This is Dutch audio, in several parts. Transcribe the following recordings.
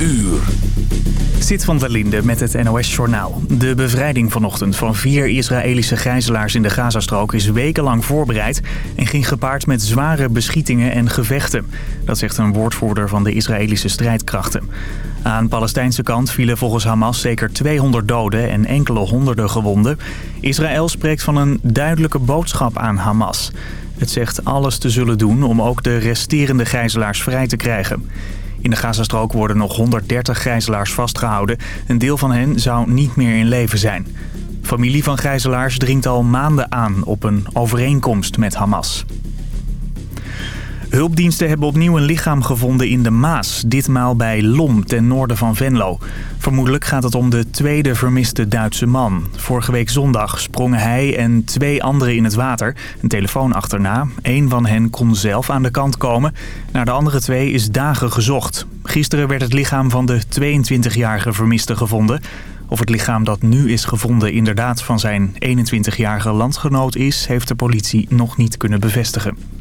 uur. Zit van der Linde met het NOS-journaal. De bevrijding vanochtend van vier Israëlische gijzelaars in de Gazastrook is wekenlang voorbereid... en ging gepaard met zware beschietingen en gevechten. Dat zegt een woordvoerder van de Israëlische strijdkrachten. Aan Palestijnse kant vielen volgens Hamas zeker 200 doden en enkele honderden gewonden. Israël spreekt van een duidelijke boodschap aan Hamas. Het zegt alles te zullen doen om ook de resterende gijzelaars vrij te krijgen. In de Gazastrook worden nog 130 gijzelaars vastgehouden. Een deel van hen zou niet meer in leven zijn. Familie van gijzelaars dringt al maanden aan op een overeenkomst met Hamas. Hulpdiensten hebben opnieuw een lichaam gevonden in de Maas. Ditmaal bij Lom, ten noorden van Venlo. Vermoedelijk gaat het om de tweede vermiste Duitse man. Vorige week zondag sprongen hij en twee anderen in het water. Een telefoon achterna. Eén van hen kon zelf aan de kant komen. Naar de andere twee is dagen gezocht. Gisteren werd het lichaam van de 22-jarige vermiste gevonden. Of het lichaam dat nu is gevonden inderdaad van zijn 21-jarige landgenoot is... heeft de politie nog niet kunnen bevestigen.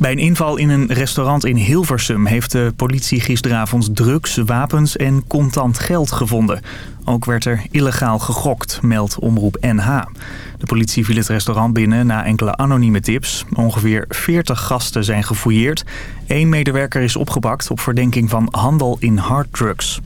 Bij een inval in een restaurant in Hilversum heeft de politie gisteravond drugs, wapens en contant geld gevonden. Ook werd er illegaal gegokt, meldt Omroep NH. De politie viel het restaurant binnen na enkele anonieme tips. Ongeveer 40 gasten zijn gefouilleerd. Eén medewerker is opgepakt op verdenking van handel in harddrugs.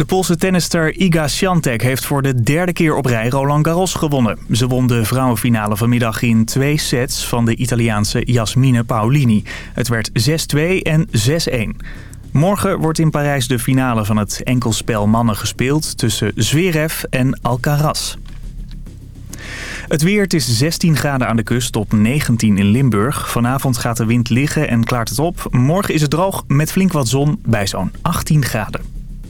De Poolse tennister Iga Świątek heeft voor de derde keer op rij Roland Garros gewonnen. Ze won de vrouwenfinale vanmiddag in twee sets van de Italiaanse Jasmine Paolini. Het werd 6-2 en 6-1. Morgen wordt in Parijs de finale van het enkelspel mannen gespeeld tussen Zverev en Alcaraz. Het weer, is 16 graden aan de kust op 19 in Limburg. Vanavond gaat de wind liggen en klaart het op. Morgen is het droog met flink wat zon bij zo'n 18 graden.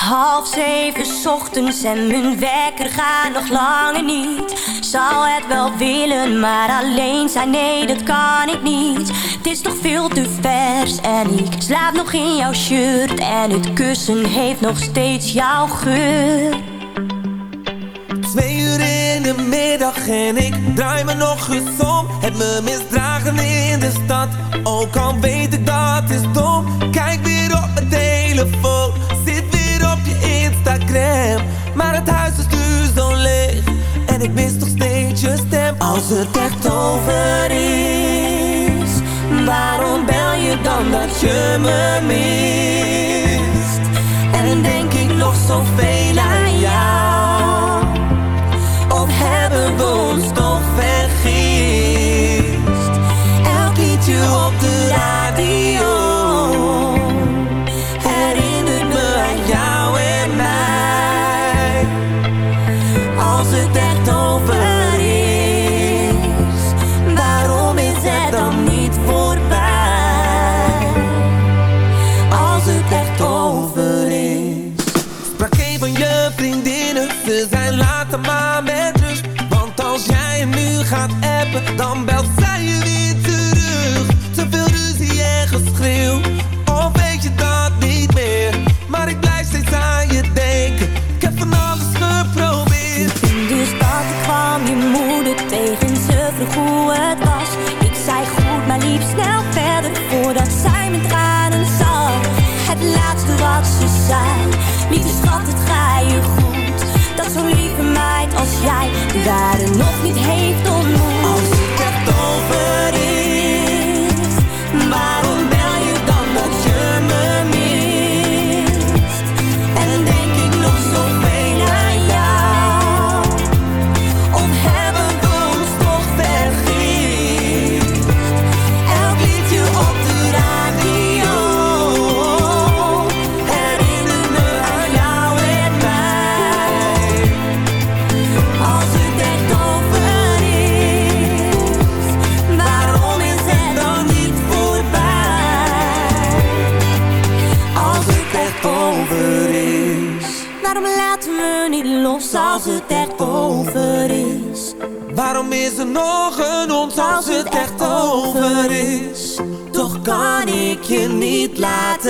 Half zeven ochtends en mijn wekker gaat nog langer niet. Zou het wel willen, maar alleen zijn, nee, dat kan ik niet. Het is toch veel te vers en ik slaap nog in jouw shirt. En het kussen heeft nog steeds jouw geur. Twee uur in de middag en ik draai me nog eens om. Het me misdragen in de stad, ook al weet ik dat is dom. Kijk weer op mijn telefoon maar het huis is nu zo leeg. En ik mis toch steeds je stem. Als het echt over is Waarom bel je dan dat je me mist? En denk ik nog zoveel aan jou? Of hebben we ons toch vergist dan belt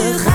laten gaan.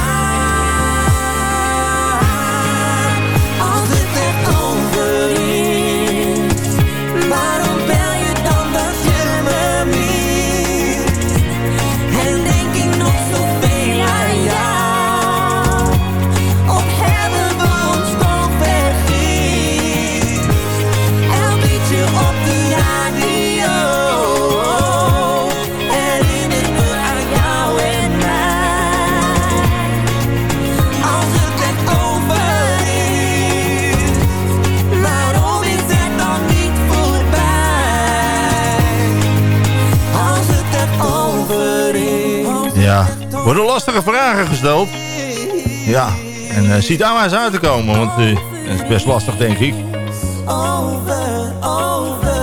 Ja, en uh, ziet daar maar eens uit te komen, want uh, het is best lastig, denk ik.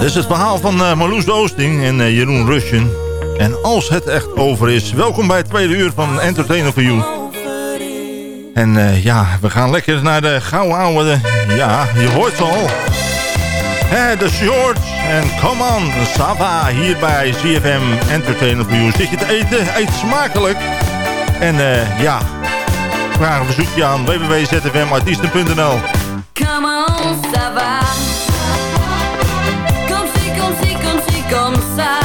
Is het verhaal van uh, Marloes Oosting en Jeroen Rusjen. En als het echt over is, welkom bij het tweede uur van Entertainer for You. En ja, we gaan lekker naar de gouden oude... Ja, je hoort ze al. Hè, de shorts en come on, Sava hier bij CFM Entertainer for You. Zit je te eten? Eet smakelijk. En uh, ja, vraag een verzoekje aan www.zfmartiesten.nl Come on, ça va. Comme si, comme si, comme si, comme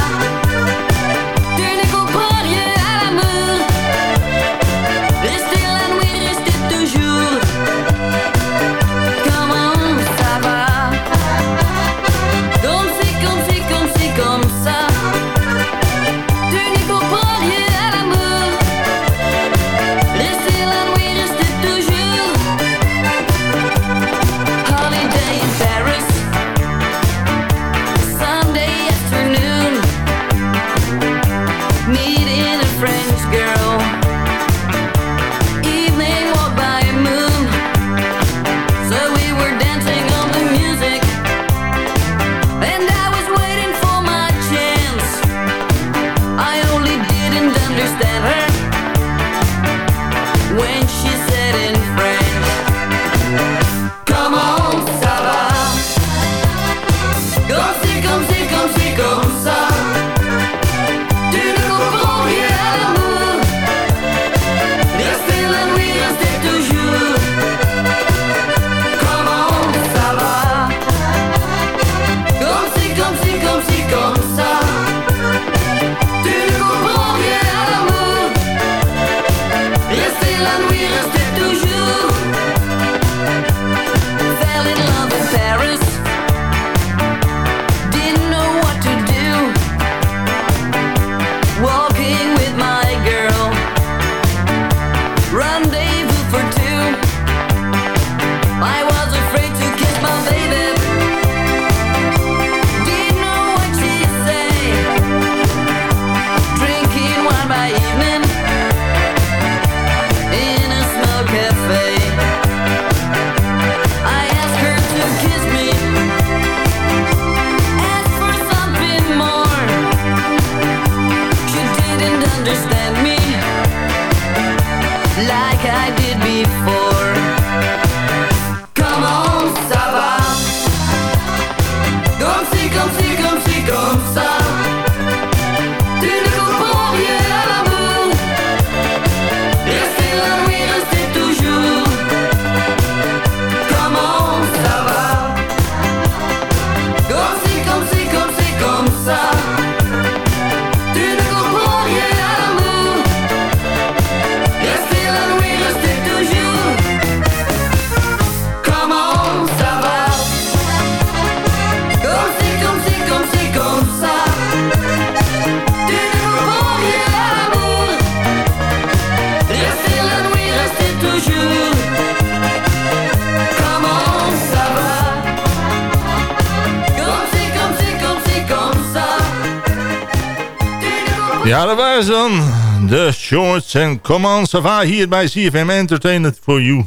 Ja, dat waren dan. De Shorts en Come On Sava hier bij CFM Entertainment for You.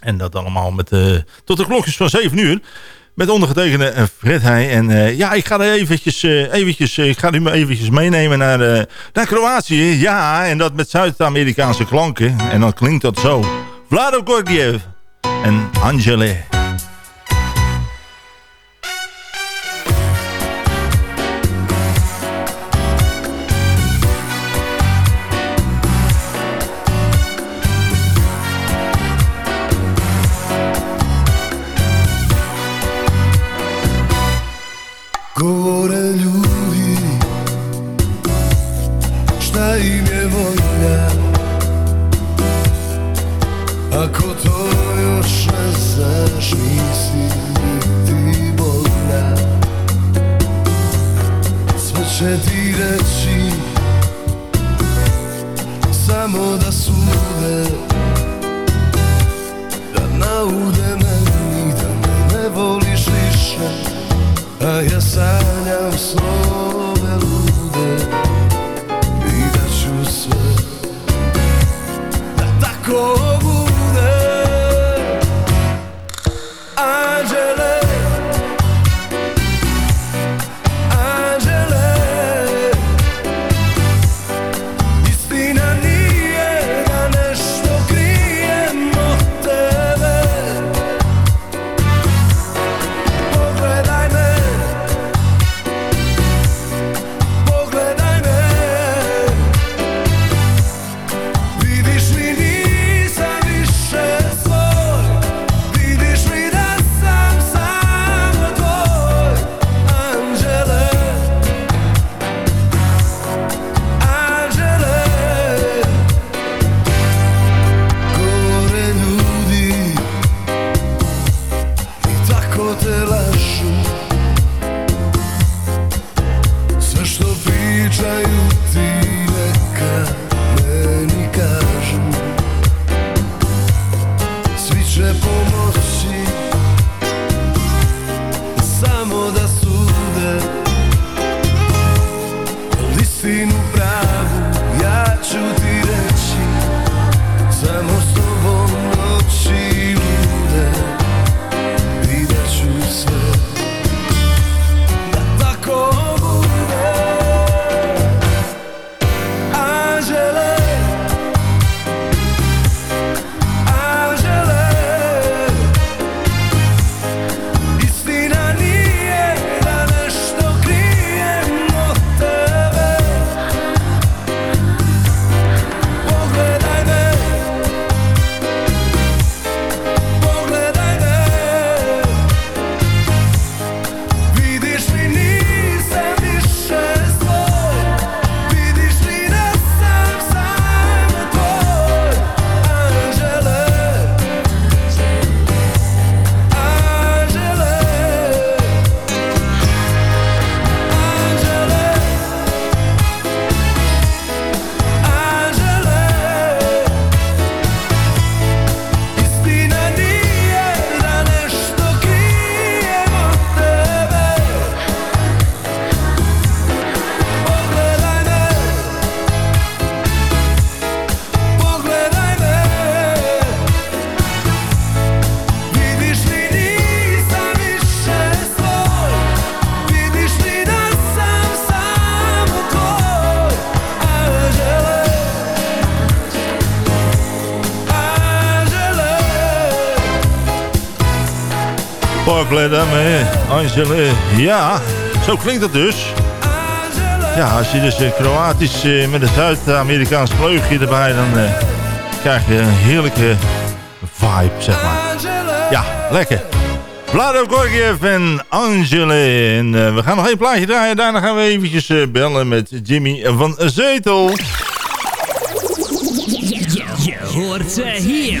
En dat allemaal met, uh, tot de klokjes van 7 uur. Met ondergetekende eh, Fred Heij. En uh, ja, ik ga er eventjes, eventjes, ik ga u maar eventjes meenemen naar, naar Kroatië. Ja, en dat met Zuid-Amerikaanse klanken. En dan klinkt dat zo. Vlado Gorgiev en Angele. Madame Angele. Ja, zo klinkt dat dus. Ja, als je dus eh, Kroatisch eh, met een Zuid-Amerikaans vleugje erbij... dan eh, krijg je een heerlijke vibe, zeg maar. Ja, lekker. Vlado Gorgiev en Angele. En eh, we gaan nog één plaatje draaien. Daarna gaan we eventjes bellen met Jimmy van Zetel. Je, hoort ze hier.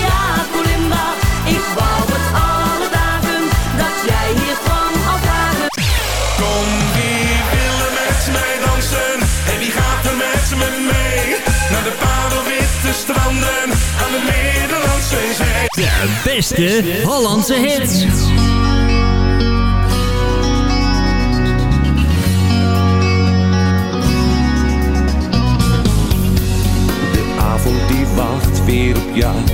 De beste Hollandse hits. De avond die wacht weer op jou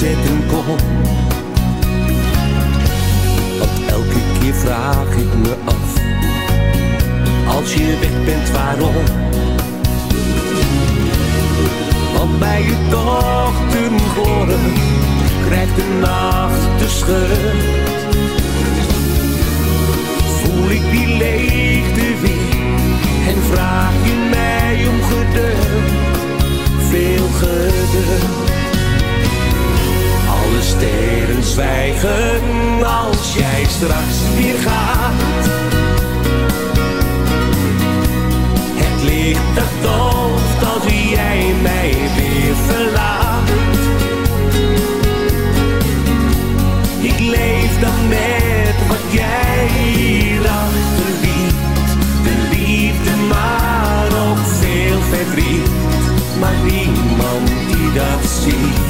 stilzetten kon. Want elke keer vraag ik me af, als je weg bent waarom? Want bij je dochter geboren, krijgt de nacht de scheur. Voel ik die leegte weer en vraag je mij om geduld, veel geduld. Sterren zwijgen als jij straks weer gaat. Het licht dat dooft als jij mij weer verlaat. Ik leef dan met wat jij hier achterliet. De liefde, maar ook veel verdriet. Maar niemand die dat ziet.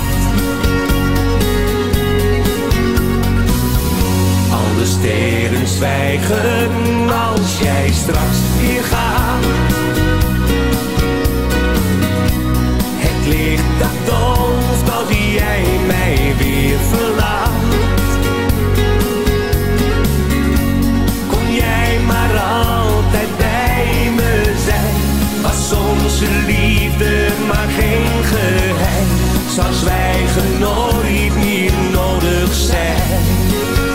Sterren zwijgen als jij straks weer gaat. Het licht dat dooft als jij mij weer verlaat. Kon jij maar altijd bij me zijn. Was onze liefde maar geen geheim. Zou zwijgen nooit meer nodig zijn.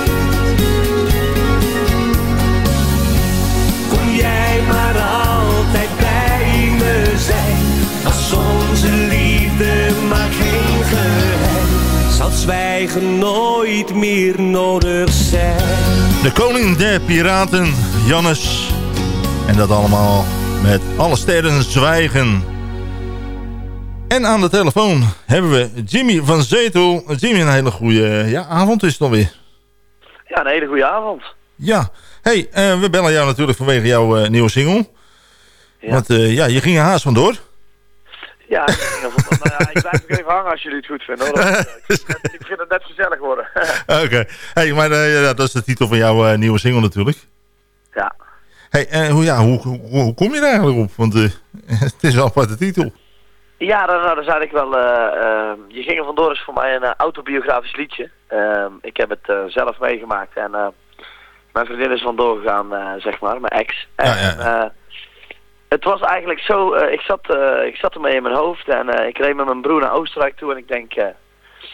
Maar geen geheim. Zal zwijgen nooit meer nodig zijn. De koning der piraten, Jannes. En dat allemaal met alle sterren zwijgen. En aan de telefoon hebben we Jimmy van Zetel. Jimmy, een hele goede ja, avond is het alweer. Ja, een hele goede avond. Ja, hey, eh, we bellen jou natuurlijk vanwege jouw eh, nieuwe single. Ja. Want eh, ja, je ging er haast vandoor. Ja, ik, ging ja, ik blijf nog even hangen als jullie het goed vinden. Hoor. Dat, ik, vind het, ik vind het net gezellig worden. Oké, hey, maar eh, ja, dat is de titel van jouw eh, nieuwe single natuurlijk. ja. Hey, hoe, ja, hoe, hoe, hoe kom je er eigenlijk op? Want eh, het is wel een aparte titel. Ja, nou, dat is eigenlijk wel... je ging er vandoor is voor mij een autobiografisch liedje. Ehm, ik heb het zelf meegemaakt en mijn vriendin is vandoor gegaan, zeg maar, mijn ex. En, Ja, ja. Het was eigenlijk zo, eh, ik, zat, eh, ik zat ermee in mijn hoofd en eh, ik reed met mijn broer naar Oostenrijk toe en ik denk,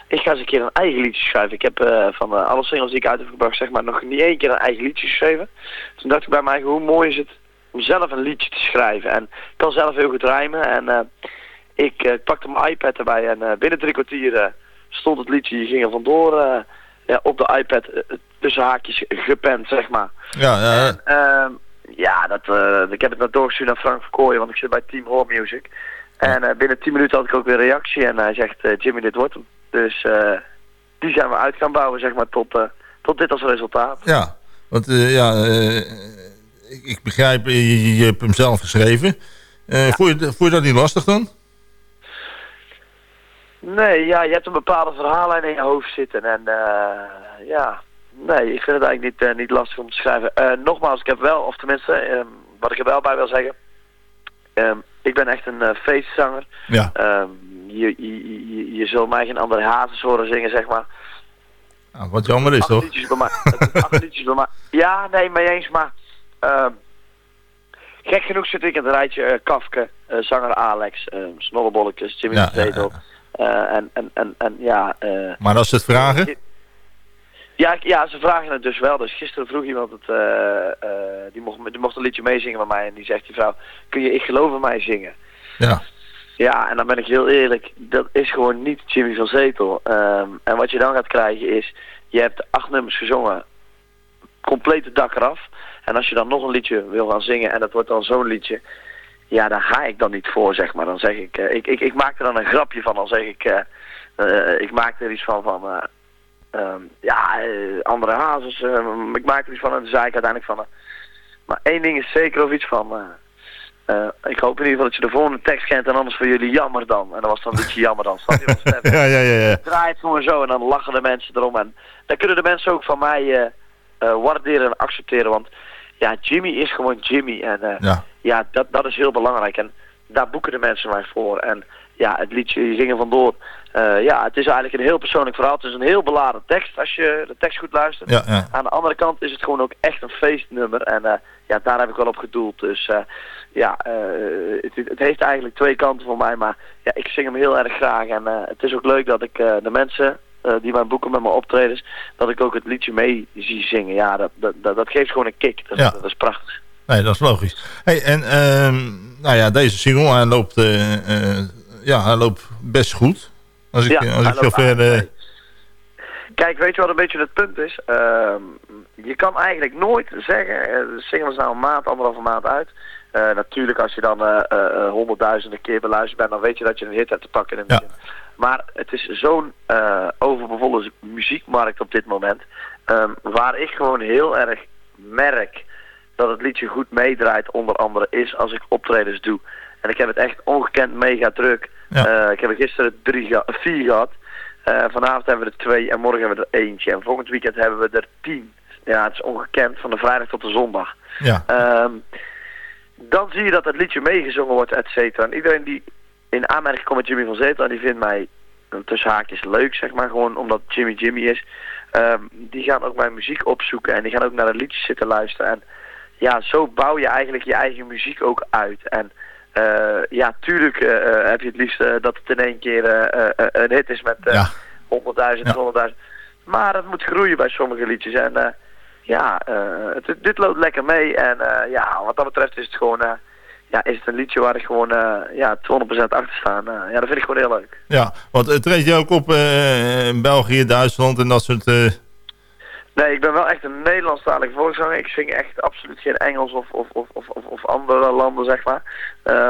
ik ga eens een keer een eigen liedje schrijven. Ik heb van alle singles die ik uit heb gebracht, zeg maar, nog niet één keer een eigen liedje geschreven. Toen dacht ik bij mij, hoe mooi is het om zelf een liedje te schrijven. En ik kan zelf heel goed rijmen en ik pakte mijn iPad erbij en binnen drie kwartier stond het liedje, je ging er vandoor ja, op de iPad tussen haakjes gepend, zeg maar. Ja, ja, Ehm, ja, dat, eh, ik heb het naar doorgestuurd naar Frank Verkooyen, want ik zit bij Team Horror Music. En eh, binnen 10 minuten had ik ook weer een reactie en hij zegt, eh, Jimmy, dit wordt hem. Dus eh, die zijn we uit gaan bouwen, zeg maar, tot, tot dit als resultaat. ja. Want ja, ik, ik begrijp, je, je hebt hem zelf geschreven. Vond, je, vond je dat niet lastig dan? Nee, ja, je hebt een bepaalde verhaallijn in je hoofd zitten en eh, ja, nee, ik vind het eigenlijk niet, eh, niet lastig om te schrijven. Eh, nogmaals, ik heb wel, of tenminste, ehm, wat ik er wel bij wil zeggen, ehm, ik ben echt een eh, feestzanger. Ja. Ehm, je, je, je, je zult mij geen andere hazes horen zingen, zeg maar. Nou, wat jammer is, toch? bij mij. Bij mij. Ja, nee, mee eens, maar... ehm, gek genoeg zit ik in het rijtje eh, Kafke, zanger Alex, uh, Jimmy Ja, ja, en, en, en, en ja... Maar als ze het vragen... ja, ja, ze vragen het dus wel. Dus gisteren vroeg iemand het, eh, eh, die, mocht, die mocht een liedje meezingen met mij. En die zegt die vrouw, kun je Ik Geloof in Mij zingen? Ja. Ja, en dan ben ik heel eerlijk, dat is gewoon niet Jimmy van Zetel. Ehm, en wat je dan gaat krijgen is, je hebt acht nummers gezongen, compleet het dak eraf. En als je dan nog een liedje wil gaan zingen en dat wordt dan zo'n liedje, ja, daar ga ik dan niet voor, zeg maar. Dan zeg ik, eh, ik, ik, ik maak er dan een grapje van, dan zeg ik, ik maak er iets van, van eh, ehm, ja, eh, andere hazes, eh, ik maak er iets van en dan zei ik uiteindelijk van, eh, maar één ding is zeker of iets van, eh, ik hoop in ieder geval dat je de volgende tekst kent en anders voor jullie jammer dan. En dan was dan een liedje jammer dan. Snap je? Ja, ja, ja, ja. Draai het gewoon zo en dan lachen de mensen erom. En dan kunnen de mensen ook van mij waarderen en accepteren. Want ja, Jimmy is gewoon Jimmy. En Ja. ja, dat, dat is heel belangrijk. En daar boeken de mensen mij voor. En ja, het liedje Zingen vandoor. eh ja, het is eigenlijk een heel persoonlijk verhaal. Het is een heel beladen tekst als je de tekst goed luistert. Ja, ja. Aan de andere kant is het gewoon ook echt een feestnummer. En eh, ja, daar heb ik wel op gedoeld. Dus eh, ja, het, het heeft eigenlijk twee kanten voor mij. Maar ja, ik zing hem heel erg graag. En het is ook leuk dat ik de mensen die mijn boeken met mijn optredens... dat ik ook het liedje mee zie zingen. Ja, dat, dat, dat, geeft gewoon een kick. Dat, Ja. dat is prachtig. Nee, dat is logisch. Hey, en ehm, nou ja, deze single, hij loopt, ja, hij loopt best goed. Als ik, Ja, als ik zover... aardig. eh, Kijk, weet je wat een beetje het punt is? Ehm, je kan eigenlijk nooit zeggen, eh, de single is nou een maand, anderhalve maand uit. Eh, natuurlijk, als je dan eh, eh, eh, honderdduizenden keer beluisterd bent, dan weet je dat je een hit hebt te pakken in het begin. Maar het is zo'n eh overbevolle muziekmarkt op dit moment, ehm, waar ik gewoon heel erg merk dat het liedje goed meedraait, onder andere, is als ik optredens doe. En ik heb het echt ongekend mega druk. Eh, ik heb er gisteren drie vier gehad. Eh, vanavond hebben we er twee en morgen hebben we er eentje. En volgend weekend hebben we er tien. Ja, het is ongekend, van de vrijdag tot de zondag. Ja. Ehm, dan zie je dat het liedje meegezongen wordt, et cetera. En iedereen die in aanmerking komt met Jimmy van Zetel, die vindt mij tussen haakjes leuk, zeg maar, gewoon omdat Jimmy Jimmy is. Ehm, die gaan ook mijn muziek opzoeken en die gaan ook naar de liedjes zitten luisteren. En ja, zo bouw je eigenlijk je eigen muziek ook uit. En ja, tuurlijk eh, eh, heb je het liefst eh, dat het in één keer eh, eh, eh, een hit is met eh, 100.000, 100.000. Maar het moet groeien bij sommige liedjes. En eh, ja, eh, het, dit loopt lekker mee. En eh, ja, wat dat betreft is het gewoon... eh, ja, is het een liedje waar ik gewoon eh ja, 200% achter sta. Eh, ja, dat vind ik gewoon heel leuk. ja, want uh, treed je ook op eh, in België, Duitsland en dat soort... Nee, ik ben wel echt een Nederlandstalige volkszanger. Ik zing echt absoluut geen Engels of, of, of, of, of, andere landen, zeg maar. Eh,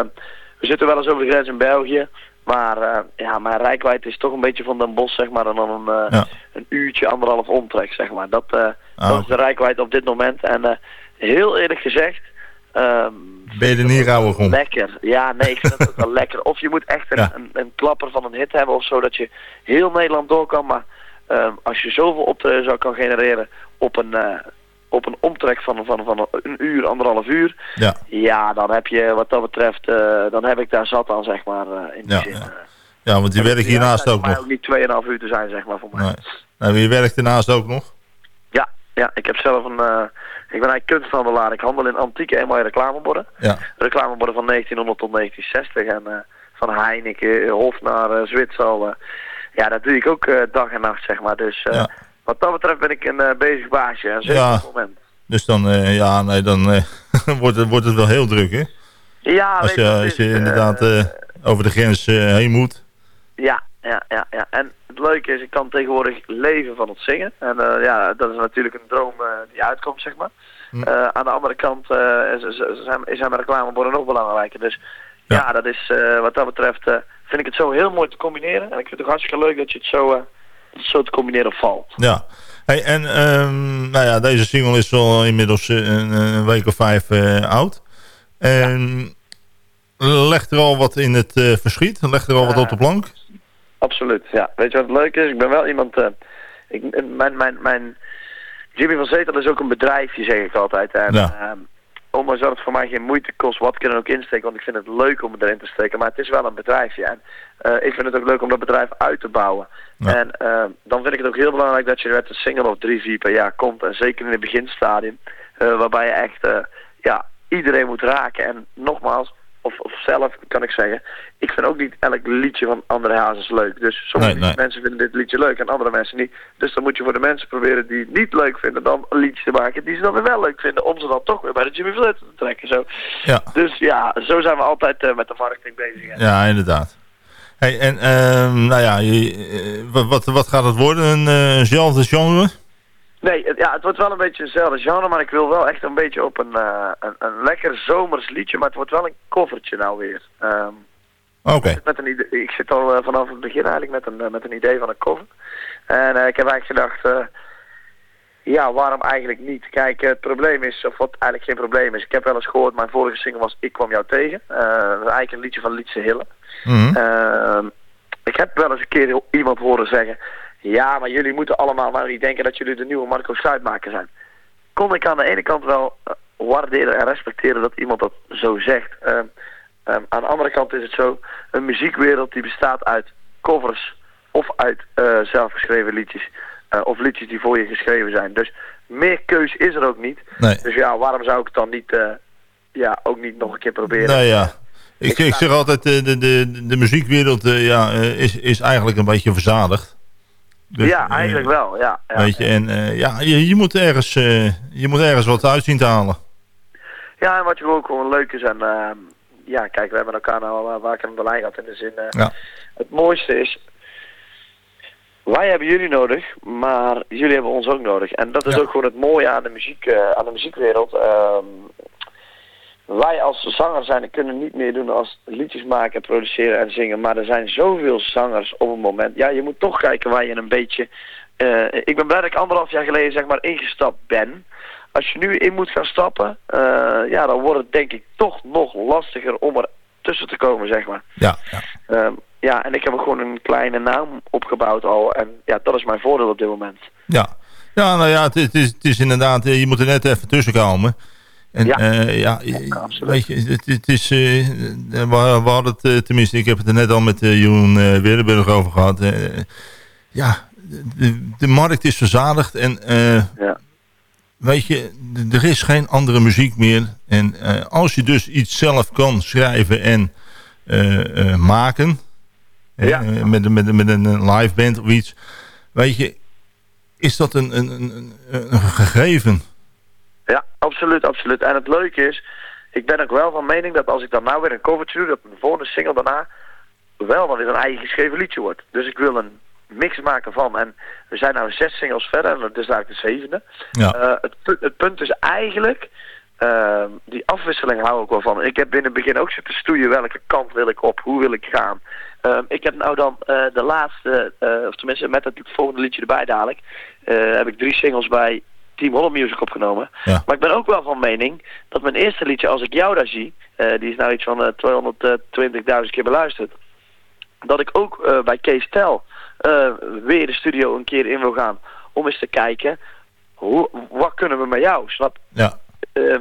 we zitten wel eens over de grens in België. Maar eh, ja, mijn rijkwijd is toch een beetje van Den Bosch, zeg maar. En dan een, eh, een uurtje, anderhalf omtrek, zeg maar. Dat, eh, Ah, dat is de rijkwijd op dit moment. En heel eerlijk gezegd... ehm, ben je er niet rauwig om? Lekker. Ja, nee, ik vind het ook wel lekker. Of je moet echt een, Ja. een, een klapper van een hit hebben of zo, dat je heel Nederland door kan. Maar ehm, als je zoveel optreden zou kan genereren op een, eh, op een omtrek van, van, van een uur, anderhalf uur. Ja. Ja, dan heb je wat dat betreft, eh, dan heb ik daar zat aan, zeg maar, eh, in die Ja, zin. ja. ja, want die werkt hiernaast ook nog. ook niet 2,5 uur te zijn, zeg maar, voor mij. Nee. Nou, je werkt ernaast ook nog. Ja, ja, ik heb zelf een, ik ben eigenlijk kunsthandelaar. Ik handel in antieke en mooie reclameborden. Ja. Reclameborden van 1900 tot 1960 en van Heineken, eh, Hof ja, dat doe ik ook eh, dag en nacht, zeg maar. Dus eh, wat dat betreft ben ik een eh, bezig baasje. En zeker Ja. op het moment. Dus dan, ja, nee, dan wordt, het, wordt het wel heel druk, hè? Ja, als je, als je inderdaad over de grens heen moet. Ja, ja, ja, ja. En het leuke is, ik kan tegenwoordig leven van het zingen. En ja, dat is natuurlijk een droom die uitkomt, zeg maar. Hm. Aan de andere kant is, is, is, zijn- is mijn reclameborden nog belangrijker. Dus ja, dat is, wat dat betreft vind ik het zo heel mooi te combineren. En ik vind het ook hartstikke leuk dat je het zo, eh, zo te combineren valt. Ja. Hey, en ehm, nou ja, deze single is al inmiddels eh, een, een week of vijf eh, oud. En legt er al wat in het verschiet? Legt er al wat op de plank? Absoluut, ja. Weet je wat het leuk is? Ik ben wel iemand... ik, mijn, mijn, mijn Jimmy van Zetel is ook een bedrijfje, zeg ik altijd. En, Ja. Ondanks dat het voor mij geen moeite kost, wat ik er dan ook insteken, want ik vind het leuk om het erin te steken. Maar het is wel een bedrijfje en eh, ik vind het ook leuk om dat bedrijf uit te bouwen. En eh, dan vind ik het ook heel belangrijk dat je met een single of drie, vier per jaar komt. En zeker in het beginstadium, eh, waarbij je echt ja, iedereen moet raken. En nogmaals, of, of zelf kan ik zeggen, ik vind ook niet elk liedje van André Hazes leuk. Dus sommige Nee, nee. mensen vinden dit liedje leuk en andere mensen niet. Dus dan moet je voor de mensen proberen die het niet leuk vinden, dan een liedje te maken die ze dan weer wel leuk vinden. Om ze dan toch weer bij de Jimmy Flutter te trekken. Zo. Ja. Dus ja, zo zijn we altijd eh, met de marketing bezig. hè. Ja, inderdaad. Hey, en ehm, nou ja, je, eh, wat, wat, wat gaat het worden? Een eh, eenzelfde genre? Nee, het, ja, het wordt wel een beetje hetzelfde genre, maar ik wil wel echt een beetje op een, eh, een, een lekker zomers liedje, maar het wordt wel een covertje nou weer. Ehm, Oké. ik, een idee- ik zit al eh, vanaf het begin eigenlijk met een, eh, met een idee van een cover. En ik heb eigenlijk gedacht, ja, waarom eigenlijk niet? Kijk, het probleem is, of wat eigenlijk geen probleem is, ik heb wel eens gehoord, mijn vorige single was Ik kwam jou tegen. Eigenlijk een liedje van Lietse Hille. Mhm. Ehm, ik heb wel eens een keer iemand horen zeggen... Ja, maar jullie moeten allemaal maar niet denken dat jullie de nieuwe Marco Schuitmaker zijn. Kon ik aan de ene kant wel eh, waarderen en respecteren dat iemand dat zo zegt. Ehm, ehm, aan de andere kant is het zo... Een muziekwereld die bestaat uit covers of uit eh, zelfgeschreven liedjes. eh, of liedjes die voor je geschreven zijn. Dus meer keus is er ook niet. Nee. Dus ja, waarom zou ik het dan niet, ja, ook niet nog een keer proberen? Nou ja, ik, ik zeg altijd, de, de, de muziekwereld ja, is, is eigenlijk een beetje verzadigd. Dus, ja, eh, eigenlijk wel. Ja, ja. Weet je, en eh, ja, je, je, moet ergens, eh, je moet ergens wat uit zien te halen. Ja, en wat je ook gewoon leuk is. En ehm, ja, kijk, we hebben elkaar nou al vaker aan de lijn gehad in de zin. Ja. Het mooiste is, wij hebben jullie nodig, maar jullie hebben ons ook nodig. En dat is ook gewoon het mooie aan de, muziek, aan de muziekwereld. Ehm, wij als zanger zijn kunnen niet meer doen als liedjes maken, produceren en zingen. Maar er zijn zoveel zangers op een moment. Ja, je moet toch kijken waar je een beetje... eh, ik ben blij dat ik anderhalf jaar geleden zeg maar ingestapt ben. Als je nu in moet gaan stappen, eh, ja, dan wordt het denk ik toch nog lastiger om er tussen te komen, zeg maar. Ja, ja. Ehm, ja, en ik heb gewoon een kleine naam opgebouwd al. En ja, dat is mijn voordeel op dit moment. Ja, ja nou ja, het, is- het, is, het is inderdaad, eh, je moet er net even tussen komen. En Ja. ja, ja, je- weet je, het, het is, eh, we, we hadden het, eh, tenminste, ik heb het er net al met Jeroen uh, Werenburg over gehad. eh, ja, de, de markt is verzadigd en eh, Ja. weet je, er is geen andere muziek meer. En eh, als je dus iets zelf kan schrijven en eh, eh, maken, Ja. eh, met, een- met, met een live band of iets, weet je, is dat een, een, een- een gegeven. Ja, absoluut, absoluut. En het leuke is, ik ben ook wel van mening dat als ik dan nou weer een covertje doe, dat de volgende single daarna wel dan weer een eigen geschreven liedje wordt. Dus ik wil een mix maken van. En we zijn nou zes singles verder en dat is eigenlijk de zevende. Ja. Eh, het, het punt is eigenlijk, eh, die afwisseling hou ik wel van. Ik heb binnen het begin ook zitten stoeien welke kant wil ik op, hoe wil ik gaan. Ehm, ik heb nou dan eh, de laatste, eh, of tenminste met het volgende liedje erbij dadelijk, heb ik drie singles bij Team Holland Music opgenomen. Ja. Maar ik ben ook wel van mening dat mijn eerste liedje, Als ik jou daar zie, eh, die is nou iets van eh 220.000 keer beluisterd, dat ik ook eh, bij Kees Tel eh, weer de studio een keer in wil gaan om eens te kijken, hoe, wat kunnen we met jou? Snap? Ja, eh,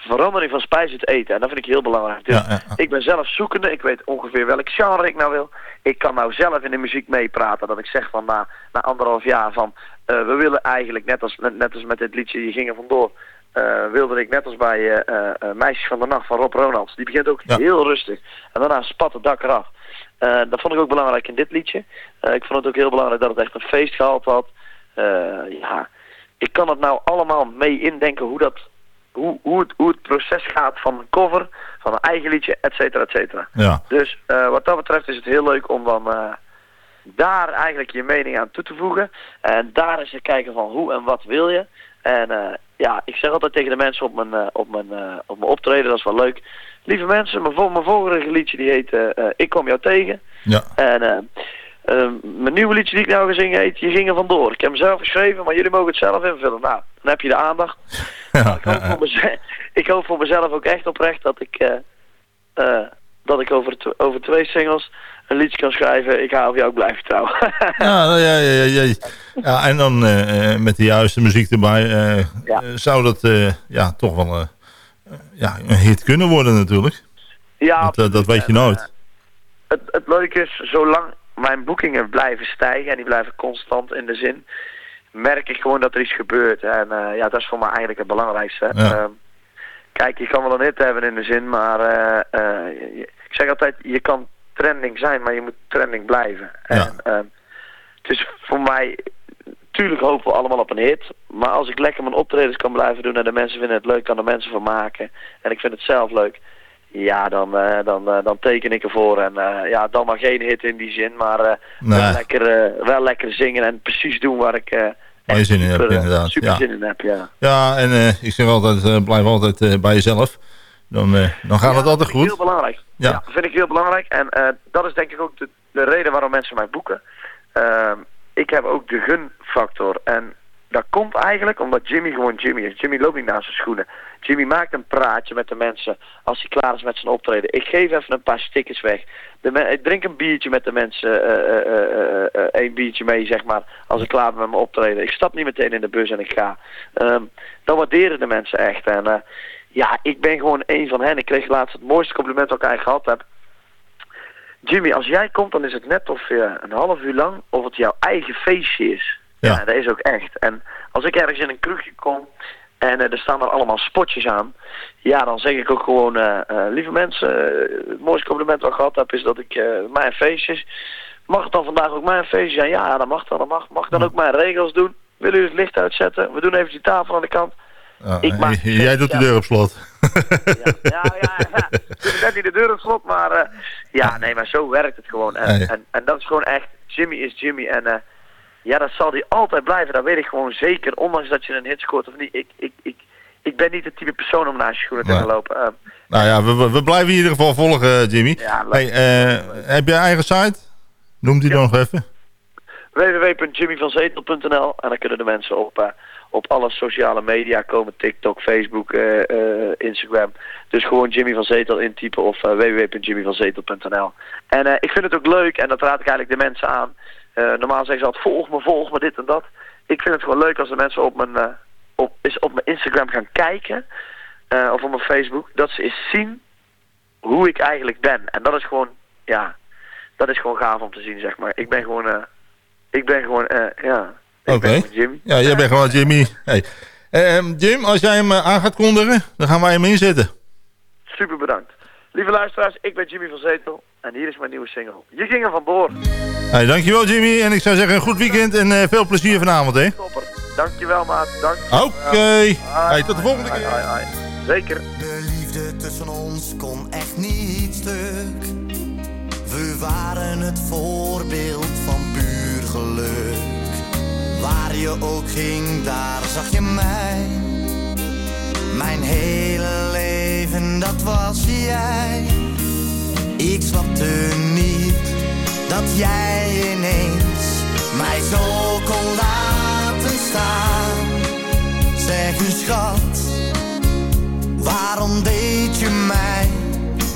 verandering van spijs het eten. En dat vind ik heel belangrijk. Dus Ja, ja, ja. ik ben zelf zoekende. Ik weet ongeveer welk genre ik nou wil. Ik kan nou zelf in de muziek meepraten. Dat ik zeg van na, na anderhalf jaar van... eh, we willen eigenlijk, net als, net, als met dit liedje Je ging er vandoor... eh, wilde ik net als bij eh, Meisjes van de Nacht van Rob Ronalds. Die begint ook heel rustig. En daarna spat het dak eraf. Dat vond ik ook belangrijk in dit liedje. Ik vond het ook heel belangrijk dat het echt een feest gehaald had. Ja, ik kan het nou allemaal mee indenken hoe dat hoe, hoe, het, hoe het proces gaat van een cover, van een eigen liedje, et cetera, et cetera. ja. Dus eh, wat dat betreft is het heel leuk om dan eh, daar eigenlijk je mening aan toe te voegen. En daar eens te kijken van hoe en wat wil je. En eh, ja, ik zeg altijd tegen de mensen op mijn, op mijn, op mijn optreden, dat is wel leuk. Lieve mensen, mijn, mijn vorige liedje die heet Ik kom jou tegen. Ja. En eh, eh, mijn nieuwe liedje die ik nou ga zingen heet Je ging er vandoor. Ik heb hem zelf geschreven, maar jullie mogen het zelf invullen. Nou, dan heb je de aandacht. Ja, Ik hoop, voor mezelf, ik hoop voor mezelf ook echt oprecht dat ik, eh, eh, dat ik over, over twee singles een liedje kan schrijven. Ik hou of jou ook blijven trouwen. Ja, nou ja, ja, ja, ja. ja en dan eh, eh, met de juiste muziek erbij eh, eh, zou dat eh, ja, toch wel eh, ja, een hit kunnen worden natuurlijk. Ja, dat, eh, dat weet je nooit. eh, het, het leuke is, zolang mijn boekingen blijven stijgen en die blijven constant in de zin, merk ik gewoon dat er iets gebeurt. En eh, ja, dat is voor mij eigenlijk het belangrijkste. Ja. Ehm, kijk, je kan wel een hit hebben in de zin, maar eh, eh, ik zeg altijd, je kan trending zijn, maar je moet trending blijven. En, ehm, dus voor mij, tuurlijk hopen we allemaal op een hit. Maar als ik lekker mijn optredens kan blijven doen en de mensen vinden het leuk, kan er mensen van maken. En ik vind het zelf leuk. Ja, dan, eh, dan, eh, dan teken ik ervoor. En eh, ja, dan maar geen hit in die zin, maar Nee. wel, lekker, wel lekker zingen en precies doen waar ik Waar je zin in hebt, inderdaad. super Ja. zin in heb. Ja. Ja, en ik zeg altijd, blijf altijd bij jezelf. Dan, dan gaat het altijd goed. heel belangrijk. Ja. Ja, vind ik heel belangrijk. En dat is denk ik ook de, de reden waarom mensen mij boeken. Ehm, ik heb ook de gunfactor. En dat komt eigenlijk omdat Jimmy gewoon Jimmy is. Jimmy loopt niet naar zijn schoenen. Jimmy maakt een praatje met de mensen als hij klaar is met zijn optreden. Ik geef even een paar stickers weg. Ik drink een biertje met de mensen, eh, eh, eh, eh, biertje mee zeg maar, als ik klaar ben met mijn optreden. Ik stap niet meteen in de bus en ik ga. Ehm, dan waarderen de mensen echt. En ja, ik ben gewoon één van hen. Ik kreeg laatst het mooiste compliment dat ik eigenlijk gehad heb. Jimmy, als jij komt, dan is het net of een half uur lang of het jouw eigen feestje is. Ja. dat is ook echt. En als ik ergens in een kroegje kom en eh, er staan er allemaal spotjes aan, ja, dan zeg ik ook gewoon, eh, eh, lieve mensen, het mooiste compliment dat ik gehad heb is dat ik mijn feestje is. Mag het dan vandaag ook mijn feestje zijn? Ja, dat mag dan. Dat mag, mag ik dan ook mijn regels doen? Willen jullie het licht uitzetten? We doen even die tafel aan de kant. Ja, ik maak- jij doet de deur op slot. Ja, ja, ja. Ik zit net niet de deur op slot, maar ja, nee, maar zo werkt het gewoon. En, en, en dat is gewoon echt, Jimmy is Jimmy. En ja, dat zal hij altijd blijven, dat weet ik gewoon zeker. Ondanks dat je een hit scoort of niet. Ik, ik, ik, ik ben niet het type persoon om naast je schoenen te gaan lopen. Eh, Nou ja, we, we- blijven in ieder geval volgen, Jimmy. Ja, hey, eh, heb je eigen site? Noem die dan nog even. www.jimmyvanzetel.nl en dan kunnen de mensen op, eh, op alle sociale media komen. TikTok, Facebook, eh, eh, Instagram. Dus gewoon Jimmy van Zetel intypen of eh, www.jimmyvanzetel.nl En eh, ik vind het ook leuk en dat raad ik eigenlijk de mensen aan. Eh, normaal zeggen ze altijd volg me, volg me, dit en dat. Ik vind het gewoon leuk als de mensen op mijn, eh, op, is op mijn Instagram gaan kijken. eh, of op mijn Facebook. Dat ze eens zien hoe ik eigenlijk ben. En dat is gewoon, ja, dat is gewoon gaaf om te zien, zeg maar. Ik ben gewoon, ik ben gewoon, ja, Oké. Jimmy. Ja, jij bent gewoon Jimmy. Hey. Jim, als jij hem aan gaat kondigen, dan gaan wij hem inzetten. Super bedankt. Lieve luisteraars, ik ben Jimmy van Zetel en hier is mijn nieuwe single. Je ging er vandoor. Hey, dankjewel Jimmy. En ik zou zeggen, een goed weekend en eh, veel plezier vanavond, hè. Topper. Dankjewel maat. Dank. Oké. Hey, tot de volgende keer. Ai, ai. Zeker. De liefde tussen ons kon echt niet stuk. We waren het voorbeeld van puur geluk. Waar je ook ging, daar zag je mij. Mijn hele leven, was jij. Ik snapte niet dat jij ineens mij zo kon laten staan. Zeg eens schat, waarom deed je mij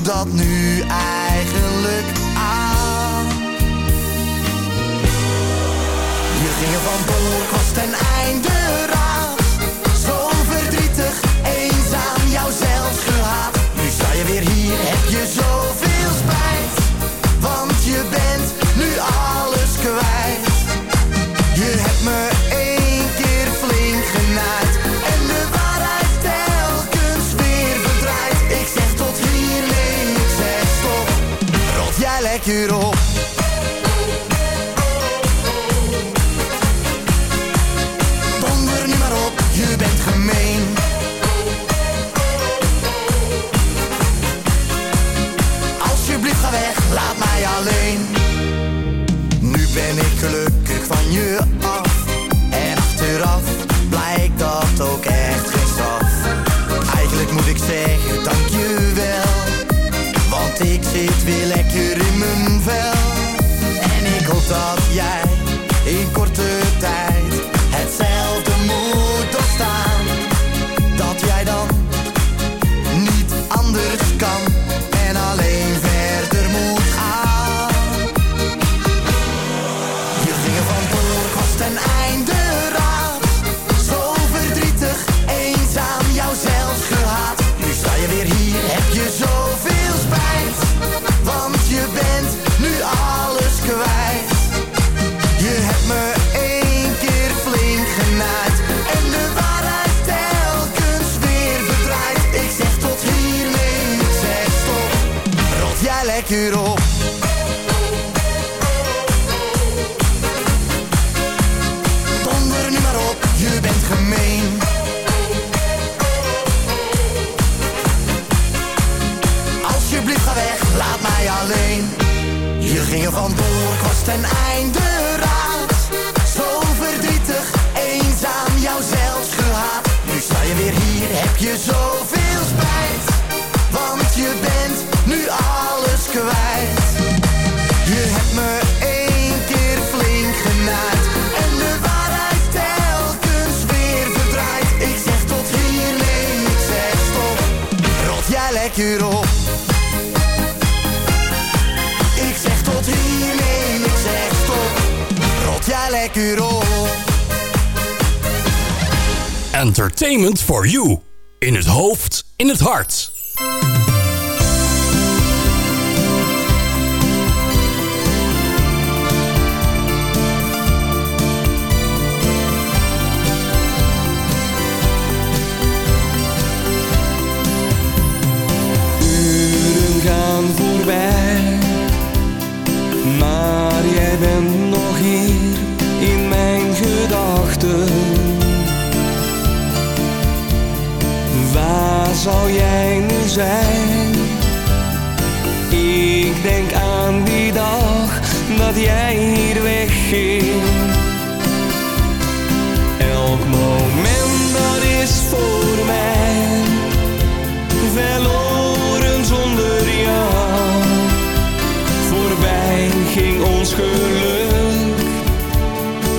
dat nu eigenlijk aan? Je ging vandoor, ik was ten einde. Rot jij lekker Me één keer flink genuit. En de waarheid telkens weer verdraait. Ik zeg tot hier links en stop. Rot jij lekker op? Donder nu maar op, je bent gemeen. Alsjeblieft ga weg, laat mij alleen. Je ging je vandoor, kost was ten einde. lekker op. Ik zeg tot hier, nee, ik zeg stop. Rot jij lekker op. Entertainment for you. In het hoofd, in het hart.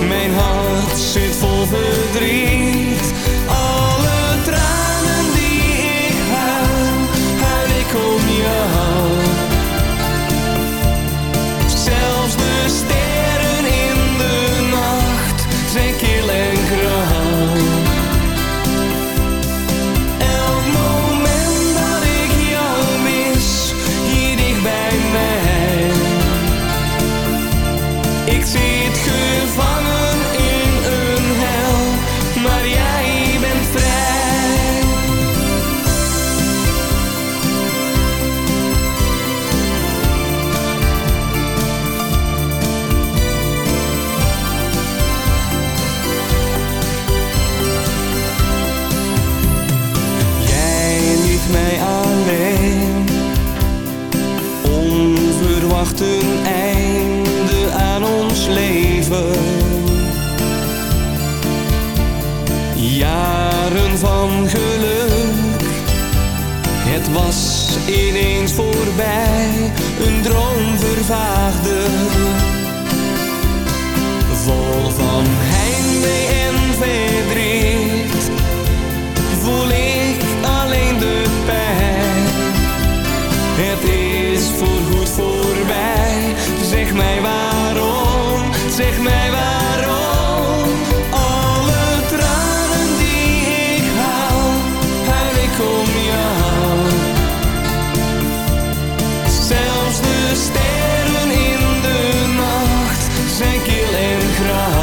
Mijn hart zit vol verdriet. graf.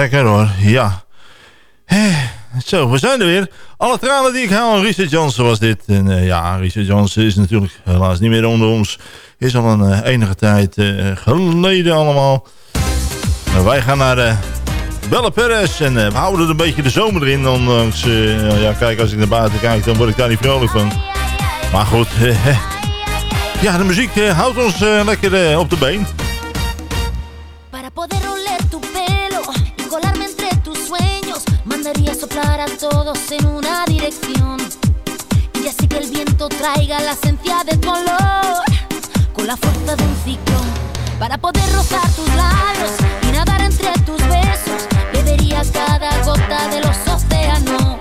lekker hoor, ja. Zo, we zijn er weer. Alle tranen die ik haal, Richard Johnson was dit. En eh, ja, Richard Johnson is natuurlijk helaas niet meer onder ons. Is al een eh, enige tijd uh, geleden allemaal. Maar wij gaan naar de Belle Perez en we houden er een beetje de zomer in. Ondanks, nou ja kijk, als ik naar buiten kijk, dan word ik daar niet vrolijk van. Maar goed, ja, de muziek houdt ons lekker op de been. Para poder sueños, mandaría a soplar a todos en una dirección. Y así que el viento traiga la esencia de tu olor, con la fuerza de un ciclón. Para poder rozar tus labios y nadar entre tus besos, bebería cada gota de los océanos.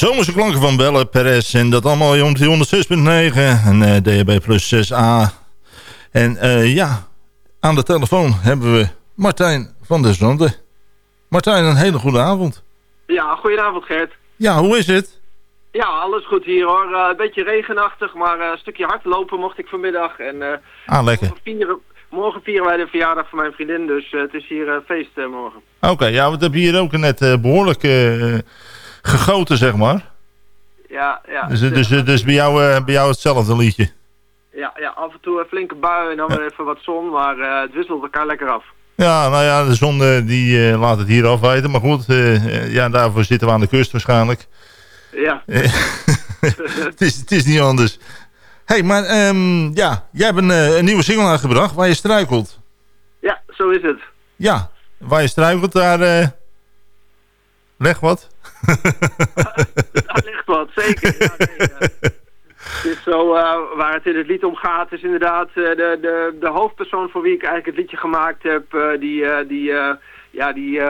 Zomerse klanken van Belle Perez. En dat allemaal om die 106.9 en eh, DHB plus 6a. En eh, ja, aan de telefoon hebben we Martijn van der Zanden. Martijn, een hele goede avond. Ja, goedenavond Gert. Ja, hoe is het? Ja, alles goed hier hoor. Eh, een beetje regenachtig, maar een stukje hardlopen mocht ik vanmiddag. En Ah, lekker. morgen, vieren, morgen vieren wij de verjaardag van mijn vriendin, dus het is hier feest morgen. Oké, ja, we hebben hier ook net eh, behoorlijk eh, gegoten, zeg maar. Ja, ja. Dus, dus, dus bij, jou, eh, bij jou hetzelfde liedje. ja, ja, af en toe een flinke bui en dan weer even wat zon, maar eh, het wisselt elkaar lekker af. Ja, nou ja, de zon eh, die laat het hier afweten. Maar goed, ja, daarvoor zitten we aan de kust waarschijnlijk. Ja. het, is, het is niet anders. hey, maar ehm, ja, jij hebt een, een nieuwe single uitgebracht waar je struikelt. ja, zo is het. Ja, waar je struikelt, daar... leg wat. Daar ligt wat, zeker. Het is zo, eh, waar het in het lied om gaat, is inderdaad eh, de, de, de hoofdpersoon voor wie ik eigenlijk het liedje gemaakt heb. eh, die, die, ja, die,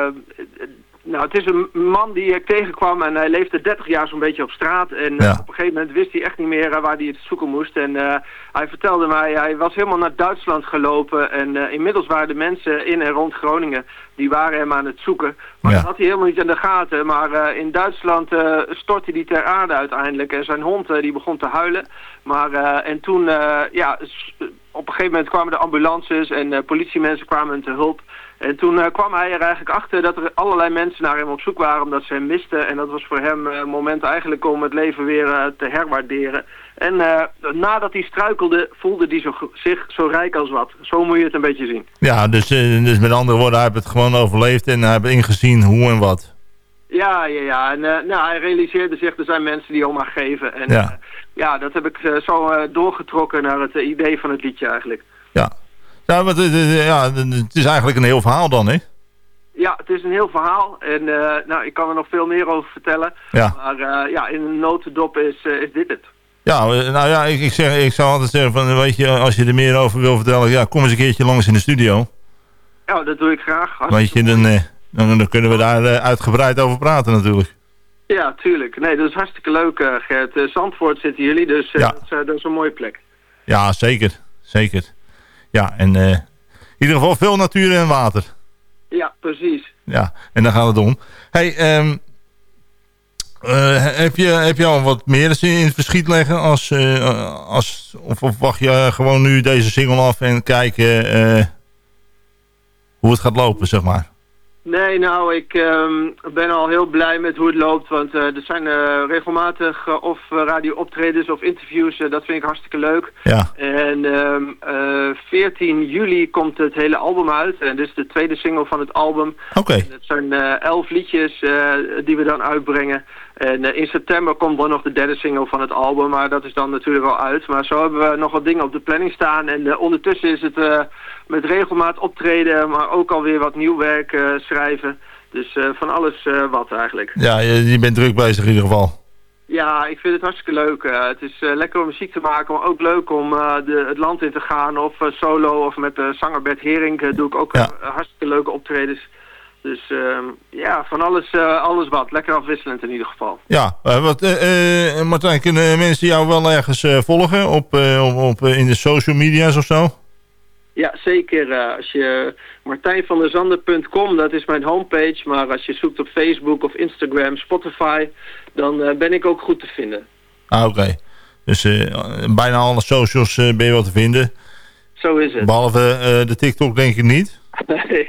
nou, het is een man die ik tegenkwam en hij leefde 30 jaar zo'n beetje op straat. En eh, Ja. op een gegeven moment wist hij echt niet meer eh, waar hij het zoeken moest. En eh, hij vertelde mij, hij was helemaal naar Duitsland gelopen. En inmiddels waren de mensen in en rond Groningen, die waren hem aan het zoeken. Maar Ja. dat had hij helemaal niet aan de gaten. Maar in Duitsland stortte hij ter aarde uiteindelijk. En zijn hond die begon te huilen. Maar, en toen, ja, op een gegeven moment kwamen de ambulances en politiemensen kwamen hem te hulp. En toen eh, kwam hij er eigenlijk achter dat er allerlei mensen naar hem op zoek waren omdat ze hem misten. En dat was voor hem eh, een moment eigenlijk om het leven weer eh, te herwaarderen. En nadat hij struikelde voelde hij zo, zich zo rijk als wat. Zo moet je het een beetje zien. Ja, dus, dus met andere woorden, hij heeft het gewoon overleefd en hij heeft ingezien hoe en wat. Ja, ja, ja. En nou, hij realiseerde zich, er zijn mensen die om haar geven. En Ja. ja, ja dat heb ik zo doorgetrokken naar het idee van het liedje eigenlijk. Ja, ja, eh, eh, ja het is eigenlijk een heel verhaal dan, hè? Ja, het is een heel verhaal. En eh, nou, ik kan er nog veel meer over vertellen. Ja. Maar eh, ja, in een notendop is, eh, is dit het. Ja, nou ja, ik, ik, zeg, ik zou altijd zeggen van, weet je, als je er meer over wil vertellen, ja, kom eens een keertje langs in de studio. Ja, dat doe ik graag. Weet je, dan, Dan, dan kunnen we daar uitgebreid over praten natuurlijk. Ja, tuurlijk. Nee, dat is hartstikke leuk, Gert. Zandvoort zitten jullie, dus Ja. dat, is, dat is een mooie plek. Ja, zeker. Zeker. Ja, en eh, in ieder geval veel natuur en water. Ja, precies. Ja, en daar gaat het om. Hey, ehm, eh, heb, je, heb je al wat meer in het verschiet leggen? Als, eh, als, of, of wacht je gewoon nu deze single af en kijken hoe het gaat lopen, zeg maar? Nee, nou, ik ehm, ben al heel blij met hoe het loopt, want eh, er zijn eh, regelmatig eh, of radio-optredens of interviews, dat vind ik hartstikke leuk. Ja. En ehm, eh, 14 juli komt het hele album uit, en dit is de tweede single van het album. Oké. Het zijn elf liedjes die we dan uitbrengen. En eh, in september komt dan nog de derde single van het album, maar dat is dan natuurlijk al uit. Maar zo hebben we nog wat dingen op de planning staan. En eh, ondertussen is het eh, met regelmaat optreden, maar ook alweer wat nieuw werk schrijven. Dus van alles wat eigenlijk. Ja, je, je bent druk bezig in ieder geval. Ja, ik vind het hartstikke leuk. Het is lekker om muziek te maken, maar ook leuk om de, het land in te gaan. Of solo of met de zanger Bert Hering doe ik ook hartstikke leuke optredens. Dus ehm, ja, van alles, eh, alles wat. Lekker afwisselend in ieder geval. Ja, eh, wat, eh, Martijn, kunnen mensen jou wel ergens volgen op, op, op, in de social media's of zo? Ja, zeker. als je martijnvanderzanden.com, dat is mijn homepage. Maar als je zoekt op Facebook of Instagram, Spotify, dan ben ik ook goed te vinden. Ah, oké. Dus bijna alle socials ben je wel te vinden. Zo is het. Behalve eh, de TikTok denk ik niet.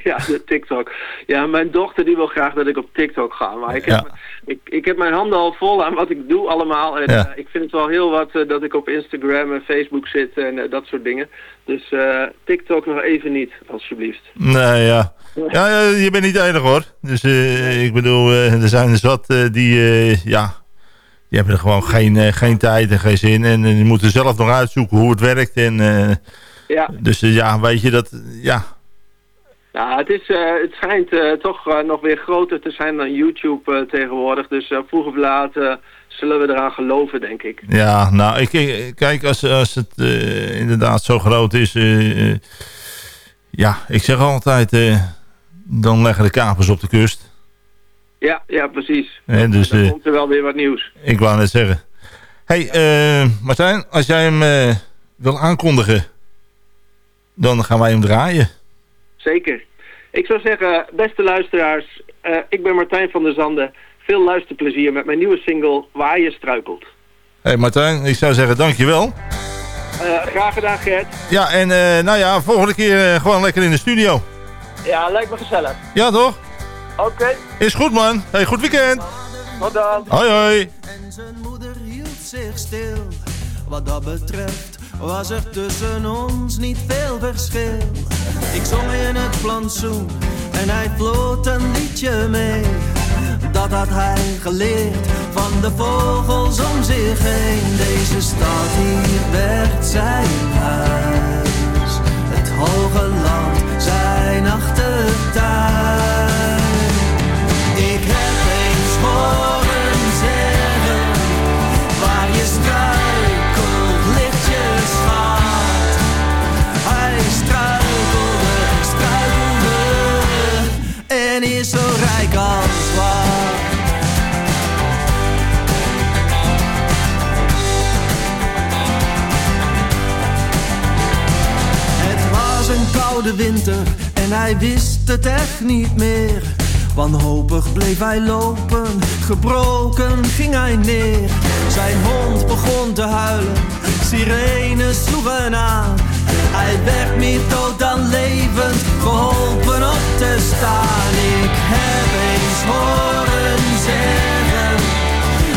ja, de TikTok. Ja, mijn dochter die wil graag dat ik op TikTok ga. Maar ik heb, Ja. ik, ik heb mijn handen al vol aan wat ik doe allemaal. En Ja. eh, ik vind het wel heel wat eh, dat ik op Instagram en Facebook zit en dat soort dingen. Dus TikTok nog even niet, alsjeblieft. Nee, ja. Ja, je bent niet enige hoor. Dus ik bedoel, er zijn er zat die, ja, die hebben er gewoon geen, geen tijd en geen zin. En die moeten zelf nog uitzoeken hoe het werkt. En, Ja. Dus eh, ja, weet je dat, ja, Nou, het, is, eh, het schijnt eh, toch nog weer groter te zijn dan YouTube tegenwoordig. Dus vroeg of laat zullen we eraan geloven, denk ik. Ja, nou, ik, kijk, als, als het inderdaad zo groot is... ja, ik zeg altijd, dan leggen de kapers op de kust. Ja, ja, precies. Hè, dus Dan komt er wel weer wat nieuws. ik wou net zeggen. hey, Martijn, als jij hem wil aankondigen... dan gaan wij hem draaien. Zeker. Ik zou zeggen, beste luisteraars, eh, ik ben Martijn van der Zanden. Veel luisterplezier met mijn nieuwe single Waar je struikelt. hey, Martijn, ik zou zeggen dankjewel. Eh, graag gedaan, Gert. Ja, en eh, nou ja, volgende keer gewoon lekker in de studio. Ja, lijkt me gezellig. Ja, toch? Oké, Is goed, man. Hey, goed weekend. tot dan. Hoi, hoi. En zijn moeder hield zich stil. Wat dat betreft was er tussen ons niet veel verschil. Ik zong in het plantsoen en hij floot een liedje mee. Dat had hij geleerd van de vogels om zich heen. Deze stad hier werd zijn huis. Het hoge land zijn achtertuin. En is zo rijk als wat. Het was een koude winter en hij wist het echt niet meer. Wanhopig bleef hij lopen, gebroken ging hij neer. Zijn hond begon te huilen, sirenes sloegen aan. Hij werd meer dood dan levend, geholpen op te staan. Ik heb eens horen zeggen,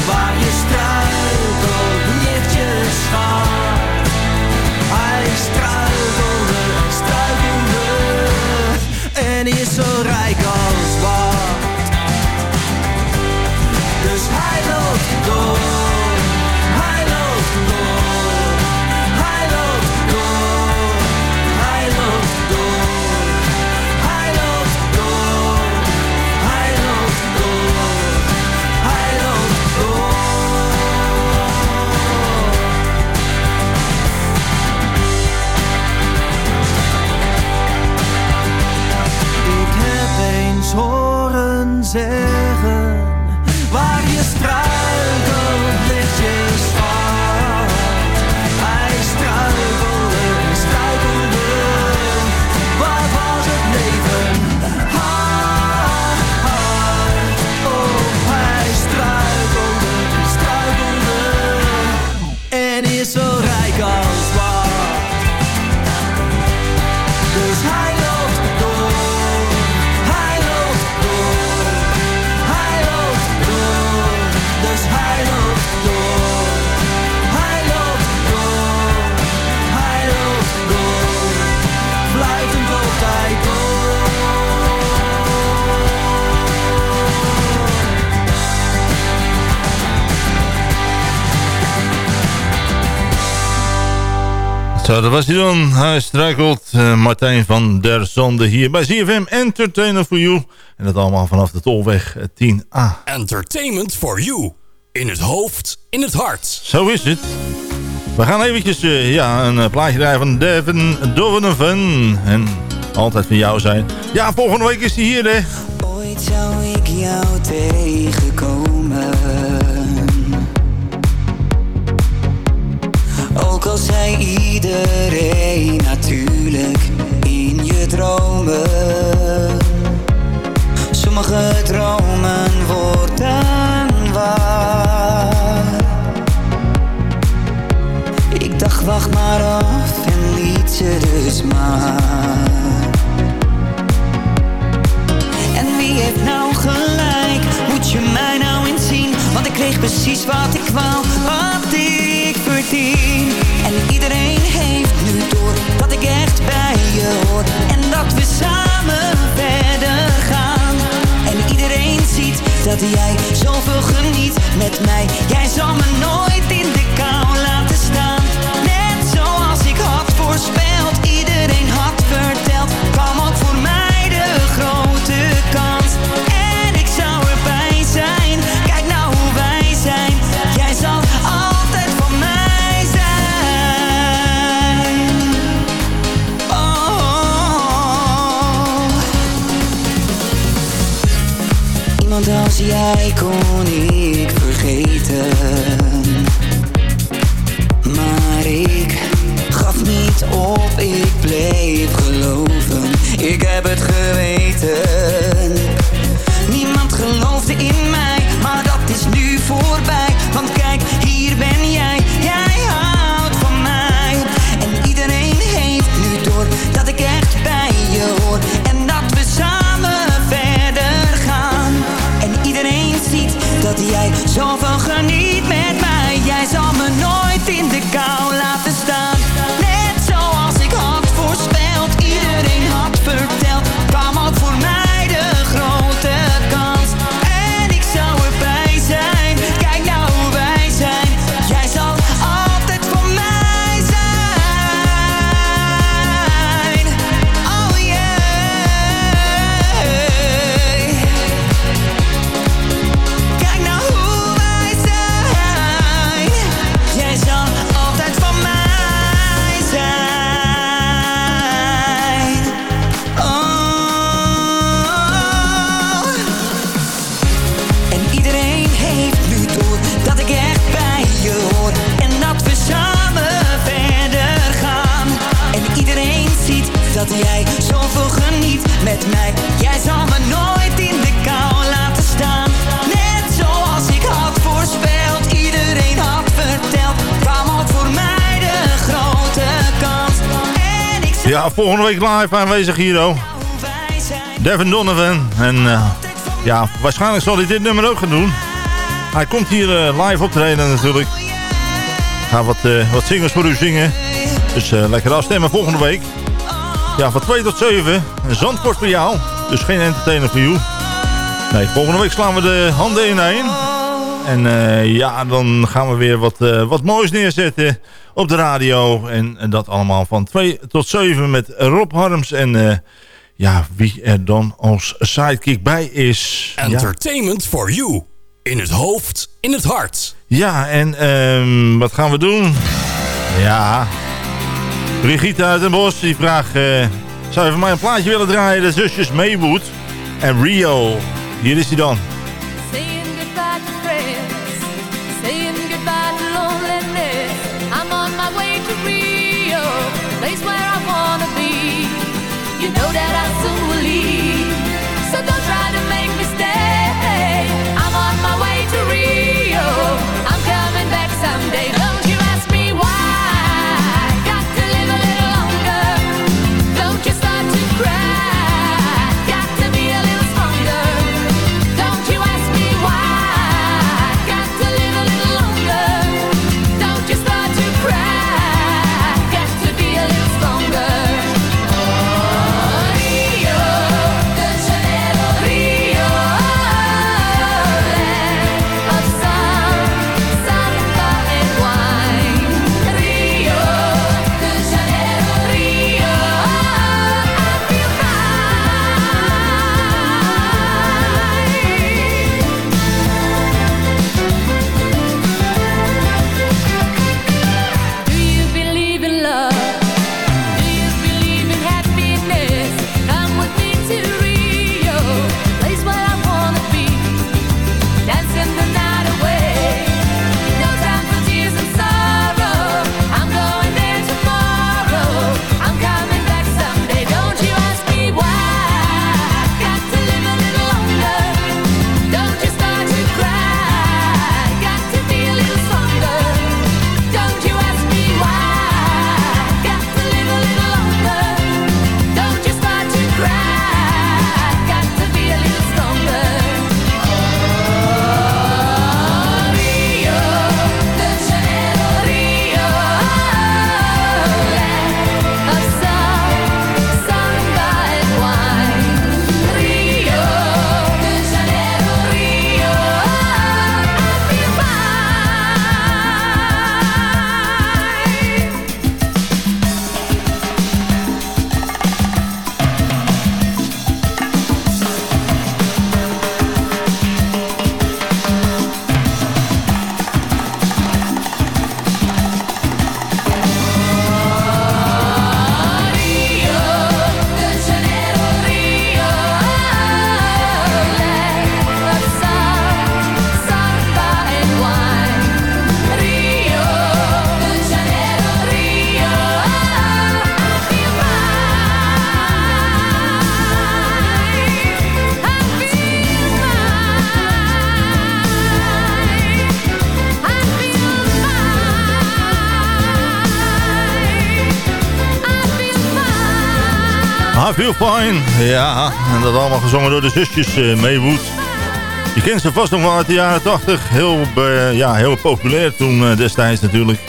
waar je struikelt, ligt je schat. Hij struikelde struikelde en is zo rijk Zo, dat was hij dan. Hij struikelt. eh, Martijn van der Zonde hier bij ZFM Entertainer for You. En dat allemaal vanaf de Tolweg eh, 10A. Entertainment for you. In het hoofd, in het hart. Zo is het. We gaan eventjes eh, ja, een eh, plaatje draaien van Devin Donovan. En altijd van jou zijn. Ja, volgende week is hij hier, hè. Ooit zou ik jou tegenkomen Zei iedereen natuurlijk in je dromen. Sommige dromen worden waar. Ik dacht wacht maar af en liet ze dus maar. En wie heeft nou gelijk? Moet je mij nou eens zien? Want ik kreeg precies wat ik wou, dat jij zoveel geniet met mij. Jij zal me nooit jij kon ik vergeten. Maar ik gaf niet op, ik bleef geloven. Ik heb het geweten. Ja, volgende week live aanwezig hier. Devin Donovan. En eh, ja, waarschijnlijk zal hij dit nummer ook gaan doen. Hij komt hier eh, live optreden natuurlijk. Ga wat, eh, wat voor u zingen. Dus lekker afstemmen volgende week. Ja, van 2 tot 7. Zandvoort voor jou. Dus geen entertainer voor jou. Nee, volgende week slaan we de handen ineen. En eh, ja, dan gaan we weer wat, eh, wat moois neerzetten op de radio. En, en dat allemaal van 2 tot 7 met Rob Harms. En eh, ja, wie er dan als sidekick bij is. Ja. Entertainment for you. In het hoofd, in het hart. Ja, en ehm, wat gaan we doen? Ja, Brigitte uit Den Bosch die vraagt... zou je voor mij een plaatje willen draaien? De zusjes Maywood en Rio. hier is hij dan. Place where I wanna be. You know that I soon will leave, feel fine. Ja, en dat allemaal gezongen door de zusjes uh. Je kent ze vast nog wel uit de jaren 80. Heel, eh, ja, heel populair toen eh, destijds natuurlijk.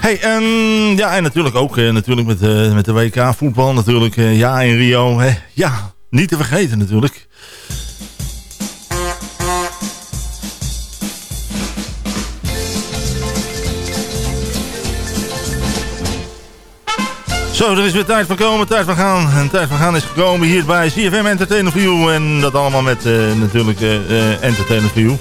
Hey, en, ja, en natuurlijk ook natuurlijk met, met de WK voetbal natuurlijk. ja, in Rio. ja, niet te vergeten natuurlijk. Zo, er is weer tijd van komen, tijd van gaan. En tijd van gaan is gekomen hier bij CFM Entertainment View. En dat allemaal met eh, natuurlijk eh eh, Entertainment View.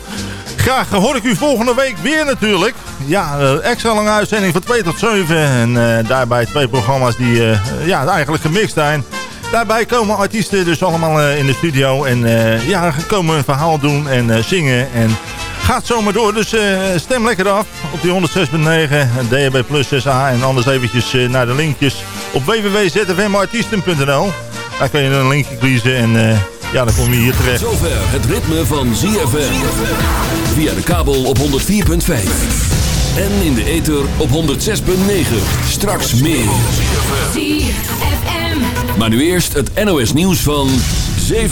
Graag hoor ik u volgende week weer natuurlijk. Ja, extra lange uitzending van 2 tot 7. En daarbij twee programma's die ja, eigenlijk gemixt zijn. Daarbij komen artiesten dus allemaal in de studio. En ja, komen een verhaal doen en zingen. En gaat zomaar door. Dus eh, stem lekker af op die 106.9 DHB Plus 6A. En anders eventjes eh, naar de linkjes op www.zfmartiesten.nl. Daar kun je een linkje kiezen en eh, ja, dan kom je hier terecht. Zover het ritme van ZFM. Via de kabel op 104.5. En in de ether op 106.9. Straks meer. ZFM. Maar nu eerst het NOS nieuws van 7